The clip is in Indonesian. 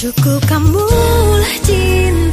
Cukup kamulah cinta.